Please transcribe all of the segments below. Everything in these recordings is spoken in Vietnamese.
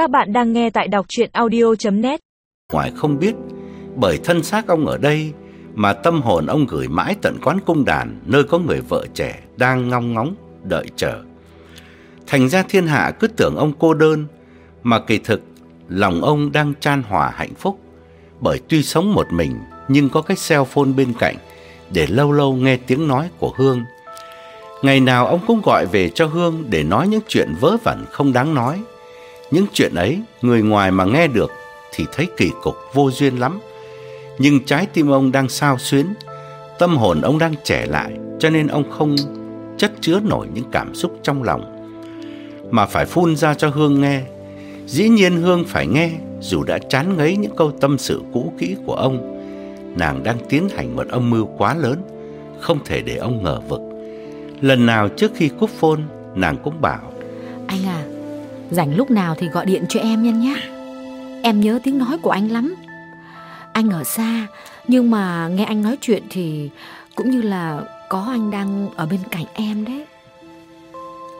Các bạn đang nghe tại đọc chuyện audio.net Ngoài không biết, bởi thân xác ông ở đây mà tâm hồn ông gửi mãi tận quán cung đàn nơi có người vợ trẻ đang ngong ngóng, đợi chờ. Thành ra thiên hạ cứ tưởng ông cô đơn, mà kỳ thực lòng ông đang chan hòa hạnh phúc. Bởi tuy sống một mình nhưng có cái cell phone bên cạnh để lâu lâu nghe tiếng nói của Hương. Ngày nào ông cũng gọi về cho Hương để nói những chuyện vớ vẩn không đáng nói. Những chuyện ấy, người ngoài mà nghe được thì thấy kỳ cục vô duyên lắm. Nhưng trái tim ông đang sao xuyến, tâm hồn ông đang trẻ lại, cho nên ông không chất chứa nổi những cảm xúc trong lòng. Mà phải phun ra cho Hương nghe. Dĩ nhiên Hương phải nghe, dù đã chán ngấy những câu tâm sự cũ kỹ của ông. Nàng đang tiến hành một âm mưu quá lớn, không thể để ông ngờ vực. Lần nào trước khi cúp phone, nàng cũng bảo Anh à, rảnh lúc nào thì gọi điện cho em nhân nhé. Em nhớ tiếng nói của anh lắm. Anh ở xa, nhưng mà nghe anh nói chuyện thì cũng như là có anh đang ở bên cạnh em đấy.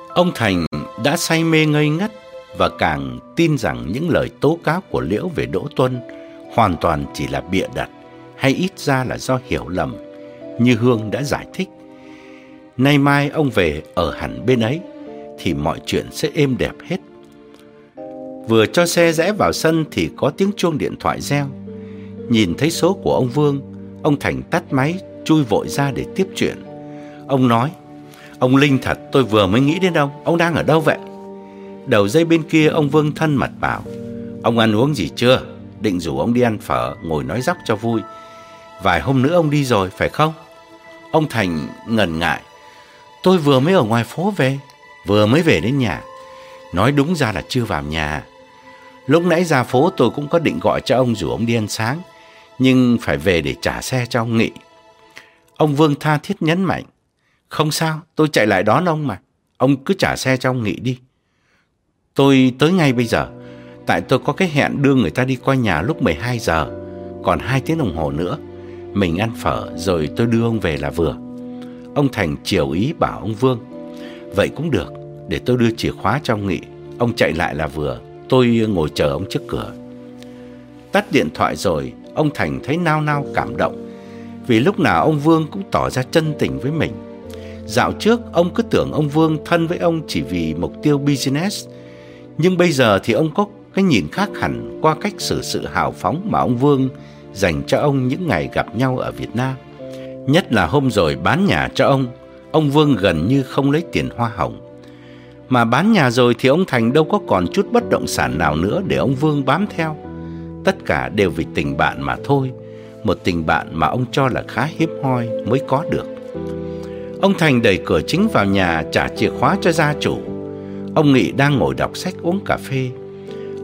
Ông Thành đã say mê ngây ngất và càng tin rằng những lời tố cáo của Liễu về Đỗ Tuân hoàn toàn chỉ là bịa đặt hay ít ra là do hiểu lầm, như Hương đã giải thích. Nay mai ông về ở hẳn bên ấy thì mọi chuyện sẽ êm đẹp hết. Vừa cho xe rẽ vào sân thì có tiếng chuông điện thoại reo. Nhìn thấy số của ông Vương, ông Thành tắt máy, chui vội ra để tiếp chuyện. Ông nói, ông Linh thật tôi vừa mới nghĩ đến ông, ông đang ở đâu vậy? Đầu dây bên kia ông Vương thân mật bảo, ông ăn uống gì chưa? Định rủ ông đi ăn phở, ngồi nói dóc cho vui. Vài hôm nữa ông đi rồi, phải không? Ông Thành ngần ngại, tôi vừa mới ở ngoài phố về, vừa mới về đến nhà. Nói đúng ra là chưa vào nhà. Lúc nãy ra phố tôi cũng có định gọi cho ông rủ ông đi ăn sáng, nhưng phải về để trả xe cho ông Nghị. Ông Vương tha thiết nhấn mạnh, không sao, tôi chạy lại đón ông mà, ông cứ trả xe cho ông Nghị đi. Tôi tới ngay bây giờ, tại tôi có cái hẹn đưa người ta đi qua nhà lúc 12 giờ, còn 2 tiếng đồng hồ nữa. Mình ăn phở rồi tôi đưa ông về là vừa. Ông Thành chiều ý bảo ông Vương, vậy cũng được, để tôi đưa chìa khóa cho ông Nghị, ông chạy lại là vừa. Tôi ngồi chờ ông trước cửa. Tắt điện thoại rồi, ông Thành thấy nao nao cảm động. Vì lúc nào ông Vương cũng tỏ ra chân tình với mình. Dạo trước, ông cứ tưởng ông Vương thân với ông chỉ vì mục tiêu business. Nhưng bây giờ thì ông có cái nhìn khác hẳn qua cách xử sự hào phóng mà ông Vương dành cho ông những ngày gặp nhau ở Việt Nam. Nhất là hôm rồi bán nhà cho ông, ông Vương gần như không lấy tiền hoa hồng. Mà bán nhà rồi thì ông Thành đâu có còn chút bất động sản nào nữa để ông Vương bám theo. Tất cả đều vì tình bạn mà thôi, một tình bạn mà ông cho là khá hiếm hoi mới có được. Ông Thành đẩy cửa chính vào nhà trả chìa khóa cho gia chủ. Ông Nghị đang ngồi đọc sách uống cà phê.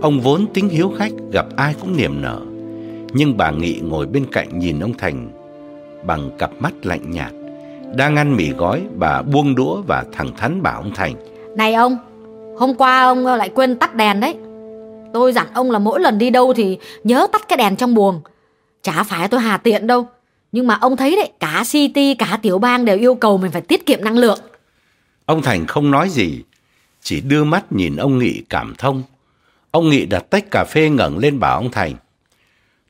Ông vốn tính hiếu khách, gặp ai cũng niềm nở. Nhưng bà Nghị ngồi bên cạnh nhìn ông Thành bằng cặp mắt lạnh nhạt. Đang ăn mì gói, bà buông đũa và thẳng thắn bảo ông Thành. Này ông, hôm qua ông lại quên tắt đèn đấy. Tôi dặn ông là mỗi lần đi đâu thì nhớ tắt cái đèn trong buồng. Chả phải tôi hà tiện đâu. Nhưng mà ông thấy đấy, cả City, cả tiểu bang đều yêu cầu mình phải tiết kiệm năng lượng. Ông Thành không nói gì, chỉ đưa mắt nhìn ông Nghị cảm thông. Ông Nghị đặt tách cà phê ngẩng lên bảo ông Thành.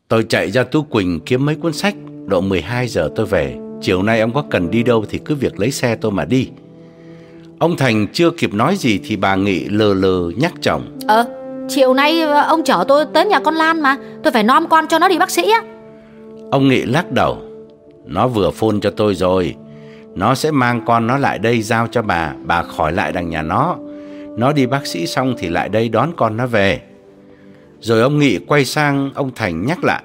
Tôi chạy ra Tú Quỳnh kiếm mấy cuốn sách, độ 12 giờ tôi về. Chiều nay ông có cần đi đâu thì cứ việc lấy xe tôi mà đi. Ông Thành chưa kịp nói gì thì bà Nghị lờ lờ nhắc chồng. Ờ, chiều nay ông chở tôi tới nhà con Lan mà, tôi phải nom con cho nó đi bác sĩ á. Ông Nghị lắc đầu. Nó vừa phone cho tôi rồi. Nó sẽ mang con nó lại đây giao cho bà, bà khỏi lại đằng nhà nó. Nó đi bác sĩ xong thì lại đây đón con nó về. Rồi ông Nghị quay sang ông Thành nhắc lại.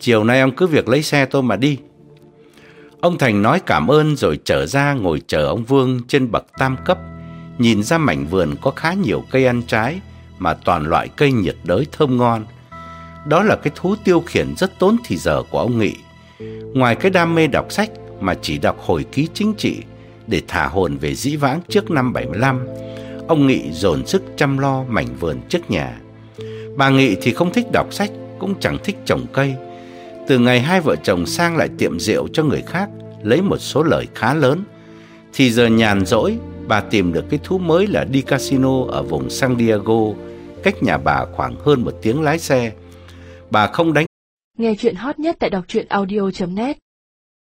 Chiều nay ông cứ việc lấy xe tôi mà đi. Ông Thành nói cảm ơn rồi trở ra ngồi chờ ông Vương trên bậc tam cấp, nhìn ra mảnh vườn có khá nhiều cây ăn trái mà toàn loại cây nhiệt đới thơm ngon. Đó là cái thú tiêu khiển rất tốn thì giờ của ông Nghị. Ngoài cái đam mê đọc sách mà chỉ đọc hồi ký chính trị để thả hồn về dĩ vãng trước năm 75, ông Nghị dồn sức chăm lo mảnh vườn trước nhà. Bà Nghị thì không thích đọc sách, cũng chẳng thích trồng cây. Từ ngày hai vợ chồng sang lại tiệm rượu cho người khác, lấy một số lời khá lớn, thì giờ nhàn rỗi, bà tìm được cái thú mới là đi casino ở vùng San Diego, cách nhà bà khoảng hơn một tiếng lái xe. Bà không đánh. Nghe chuyện hot nhất tại đọc truyện audio.net